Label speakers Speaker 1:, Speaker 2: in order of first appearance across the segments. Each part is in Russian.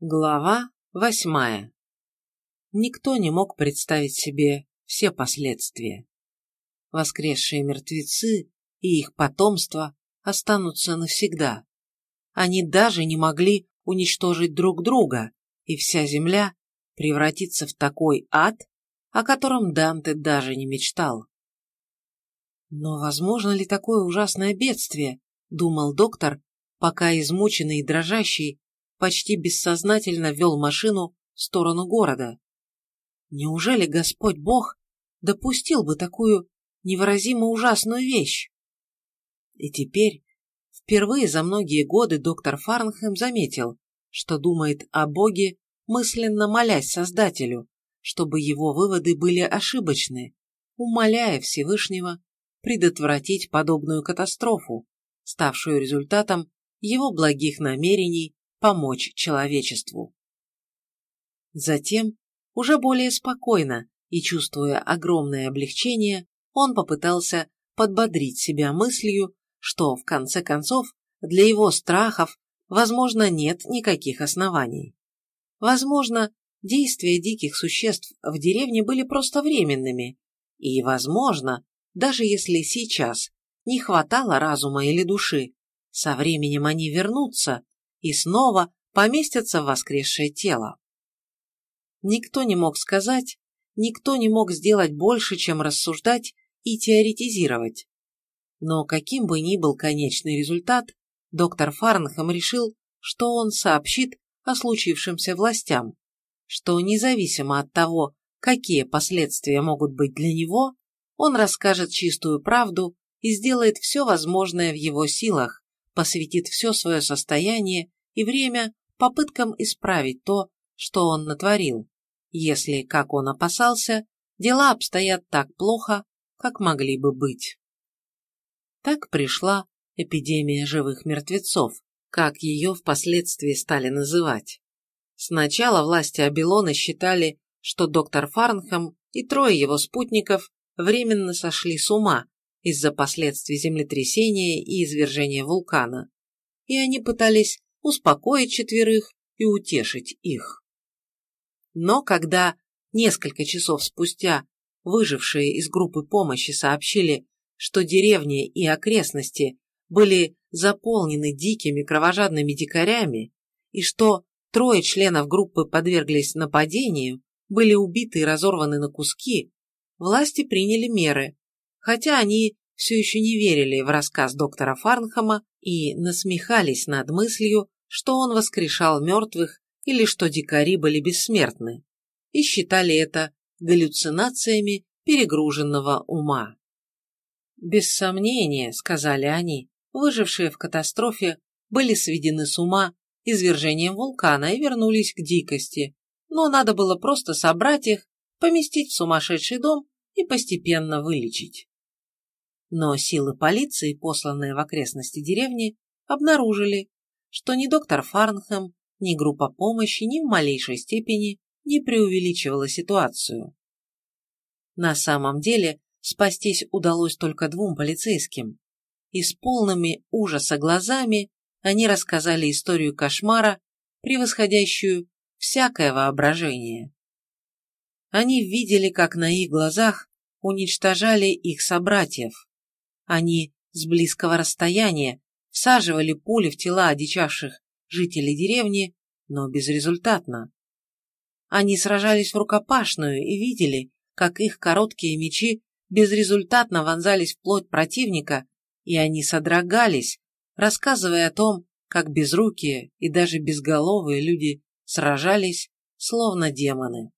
Speaker 1: Глава восьмая. Никто не мог представить себе все последствия. Воскресшие мертвецы и их потомство останутся навсегда. Они даже не могли уничтожить друг друга, и вся земля превратится в такой ад, о котором Данте даже не мечтал. Но возможно ли такое ужасное бедствие, думал доктор, пока измученный и дрожащий почти бессознательно вел машину в сторону города. Неужели Господь Бог допустил бы такую невыразимо ужасную вещь? И теперь, впервые за многие годы доктор Фарнхэм заметил, что думает о Боге, мысленно молясь Создателю, чтобы его выводы были ошибочны, умоляя Всевышнего предотвратить подобную катастрофу, ставшую результатом его благих намерений помочь человечеству. Затем, уже более спокойно и чувствуя огромное облегчение, он попытался подбодрить себя мыслью, что, в конце концов, для его страхов, возможно, нет никаких оснований. Возможно, действия диких существ в деревне были просто временными, и, возможно, даже если сейчас не хватало разума или души, со временем они вернутся и снова поместятся в воскресшее тело. Никто не мог сказать, никто не мог сделать больше, чем рассуждать и теоретизировать. Но каким бы ни был конечный результат, доктор Фарнхэм решил, что он сообщит о случившемся властям, что независимо от того, какие последствия могут быть для него, он расскажет чистую правду и сделает все возможное в его силах, посвятит все свое состояние и время попыткам исправить то, что он натворил, если, как он опасался, дела обстоят так плохо, как могли бы быть. Так пришла эпидемия живых мертвецов, как ее впоследствии стали называть. Сначала власти Абилона считали, что доктор Фарнхэм и трое его спутников временно сошли с ума из-за последствий землетрясения и извержения вулкана, и они пытались успокоить четверых и утешить их. Но когда несколько часов спустя выжившие из группы помощи сообщили, что деревни и окрестности были заполнены дикими кровожадными дикарями, и что трое членов группы подверглись нападению, были убиты и разорваны на куски, власти приняли меры, хотя они все еще не верили в рассказ доктора Фарнхама и насмехались над мыслью, что он воскрешал мертвых или что дикари были бессмертны, и считали это галлюцинациями перегруженного ума. «Без сомнения», — сказали они, выжившие в катастрофе были сведены с ума извержением вулкана и вернулись к дикости, но надо было просто собрать их, поместить в сумасшедший дом и постепенно вылечить. Но силы полиции, посланные в окрестности деревни, обнаружили, что ни доктор Фарнхэм, ни группа помощи ни в малейшей степени не преувеличивала ситуацию. На самом деле спастись удалось только двум полицейским, и с полными ужаса глазами они рассказали историю кошмара, превосходящую всякое воображение. Они видели, как на их глазах уничтожали их собратьев, они с близкого расстояния всаживали пули в тела одичавших жителей деревни, но безрезультатно. Они сражались в рукопашную и видели, как их короткие мечи безрезультатно вонзались в плоть противника, и они содрогались, рассказывая о том, как безрукие и даже безголовые люди сражались, словно демоны.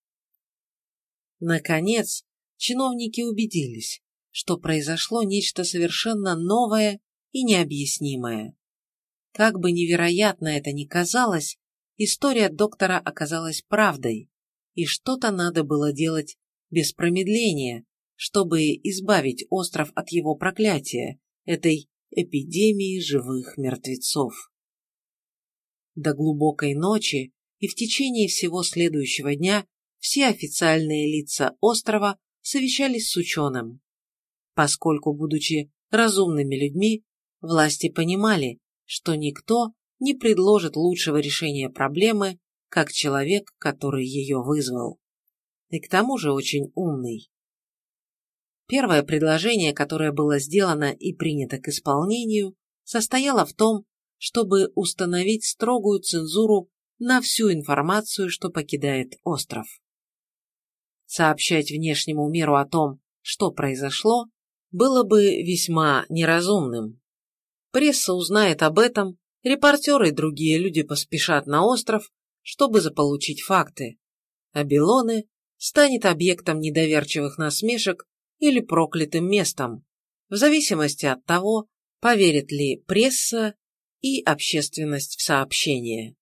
Speaker 1: Наконец, чиновники убедились, что произошло нечто совершенно новое и необъяснимое. Как бы невероятно это ни казалось, история доктора оказалась правдой, и что-то надо было делать без промедления, чтобы избавить остров от его проклятия, этой эпидемии живых мертвецов. До глубокой ночи и в течение всего следующего дня все официальные лица острова совещались с ученым поскольку, будучи разумными людьми, власти понимали, что никто не предложит лучшего решения проблемы, как человек, который ее вызвал. И к тому же очень умный. Первое предложение, которое было сделано и принято к исполнению, состояло в том, чтобы установить строгую цензуру на всю информацию, что покидает остров. Сообщать внешнему миру о том, что произошло, было бы весьма неразумным. Пресса узнает об этом, репортеры и другие люди поспешат на остров, чтобы заполучить факты, а Белоны станет объектом недоверчивых насмешек или проклятым местом, в зависимости от того, поверит ли пресса и общественность в сообщение.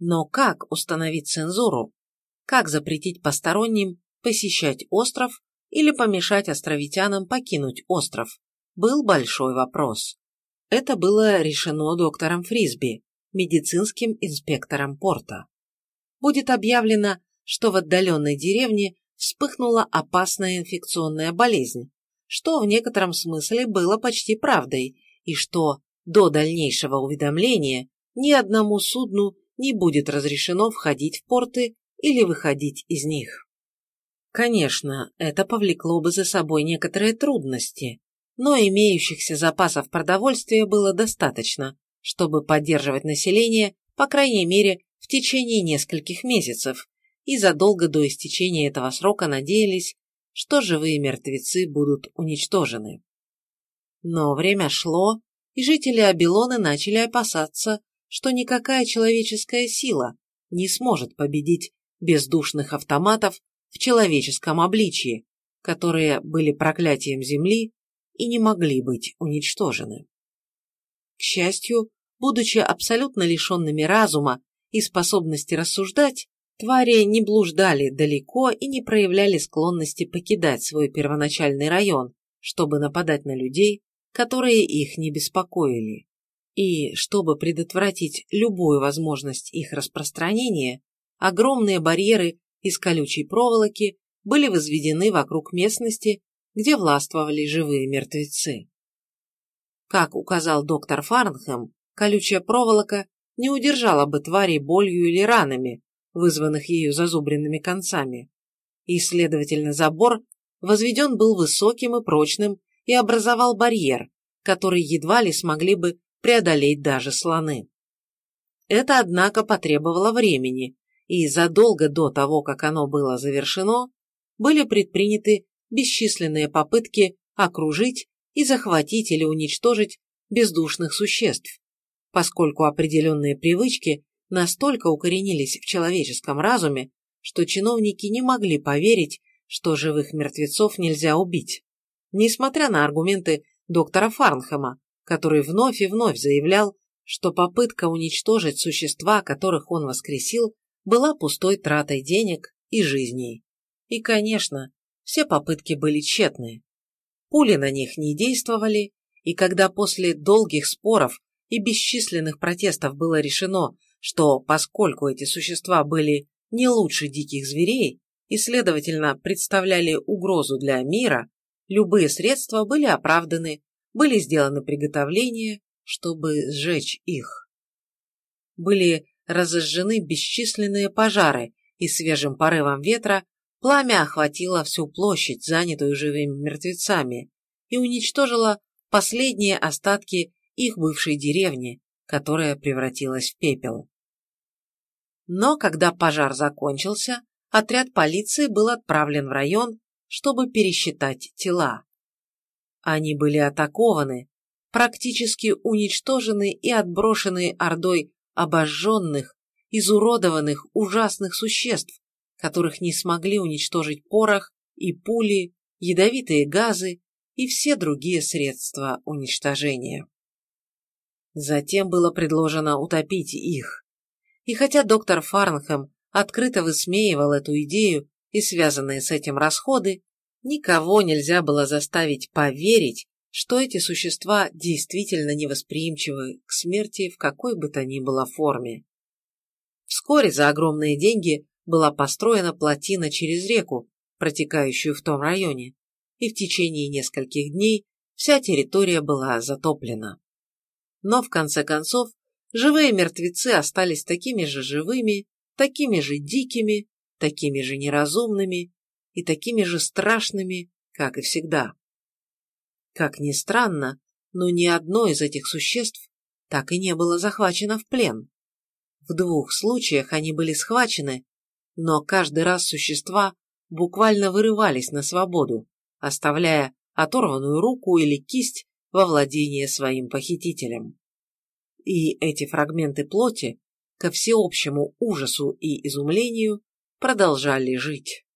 Speaker 1: Но как установить цензуру? Как запретить посторонним посещать остров или помешать островитянам покинуть остров? Был большой вопрос. Это было решено доктором Фрисби, медицинским инспектором порта. Будет объявлено, что в отдаленной деревне вспыхнула опасная инфекционная болезнь, что в некотором смысле было почти правдой, и что до дальнейшего уведомления ни одному судну не будет разрешено входить в порты или выходить из них. Конечно, это повлекло бы за собой некоторые трудности, но имеющихся запасов продовольствия было достаточно, чтобы поддерживать население, по крайней мере, в течение нескольких месяцев, и задолго до истечения этого срока надеялись, что живые мертвецы будут уничтожены. Но время шло, и жители Абилона начали опасаться, что никакая человеческая сила не сможет победить бездушных автоматов в человеческом обличии, которые были проклятием Земли и не могли быть уничтожены. К счастью, будучи абсолютно лишенными разума и способности рассуждать, твари не блуждали далеко и не проявляли склонности покидать свой первоначальный район, чтобы нападать на людей, которые их не беспокоили. И, чтобы предотвратить любую возможность их распространения, огромные барьеры из колючей проволоки были возведены вокруг местности, где властвовали живые мертвецы. Как указал доктор Фарнхэм, колючая проволока не удержала бы твари болью или ранами, вызванных ее зазубренными концами, и, следовательно, забор возведен был высоким и прочным и образовал барьер, который едва ли смогли бы преодолеть даже слоны. Это, однако, потребовало времени, и задолго до того, как оно было завершено, были предприняты бесчисленные попытки окружить и захватить или уничтожить бездушных существ, поскольку определенные привычки настолько укоренились в человеческом разуме, что чиновники не могли поверить, что живых мертвецов нельзя убить несмотря на аргументы доктора Фарнхэма, который вновь и вновь заявлял, что попытка уничтожить существа, которых он воскресил, была пустой тратой денег и жизней. И, конечно, все попытки были тщетны. Пули на них не действовали, и когда после долгих споров и бесчисленных протестов было решено, что поскольку эти существа были не лучше диких зверей и, следовательно, представляли угрозу для мира, Любые средства были оправданы, были сделаны приготовления, чтобы сжечь их. Были разожжены бесчисленные пожары, и свежим порывом ветра пламя охватило всю площадь, занятую живыми мертвецами, и уничтожило последние остатки их бывшей деревни, которая превратилась в пепел. Но когда пожар закончился, отряд полиции был отправлен в район, чтобы пересчитать тела. Они были атакованы, практически уничтожены и отброшены ордой обожженных, изуродованных, ужасных существ, которых не смогли уничтожить порох и пули, ядовитые газы и все другие средства уничтожения. Затем было предложено утопить их. И хотя доктор Фарнхэм открыто высмеивал эту идею и связанные с этим расходы, никого нельзя было заставить поверить, что эти существа действительно невосприимчивы к смерти в какой бы то ни было форме. Вскоре за огромные деньги была построена плотина через реку, протекающую в том районе, и в течение нескольких дней вся территория была затоплена. Но в конце концов живые мертвецы остались такими же живыми, такими же дикими, такими же неразумными и такими же страшными, как и всегда. Как ни странно, но ни одно из этих существ так и не было захвачено в плен. В двух случаях они были схвачены, но каждый раз существа буквально вырывались на свободу, оставляя оторванную руку или кисть во владение своим похитителям. И эти фрагменты плоти, ко всеобщему ужасу и изумлению, продолжали жить.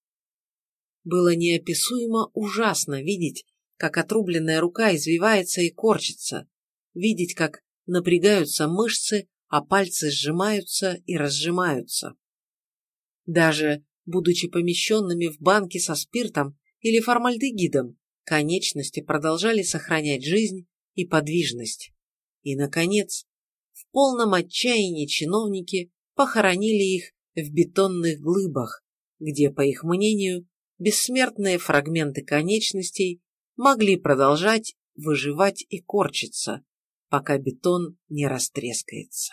Speaker 1: Было неописуемо ужасно видеть, как отрубленная рука извивается и корчится, видеть, как напрягаются мышцы, а пальцы сжимаются и разжимаются. Даже будучи помещенными в банки со спиртом или формальдегидом, конечности продолжали сохранять жизнь и подвижность. И, наконец, в полном отчаянии чиновники похоронили их в бетонных глыбах, где, по их мнению, бессмертные фрагменты конечностей могли продолжать выживать и корчиться, пока бетон не растрескается.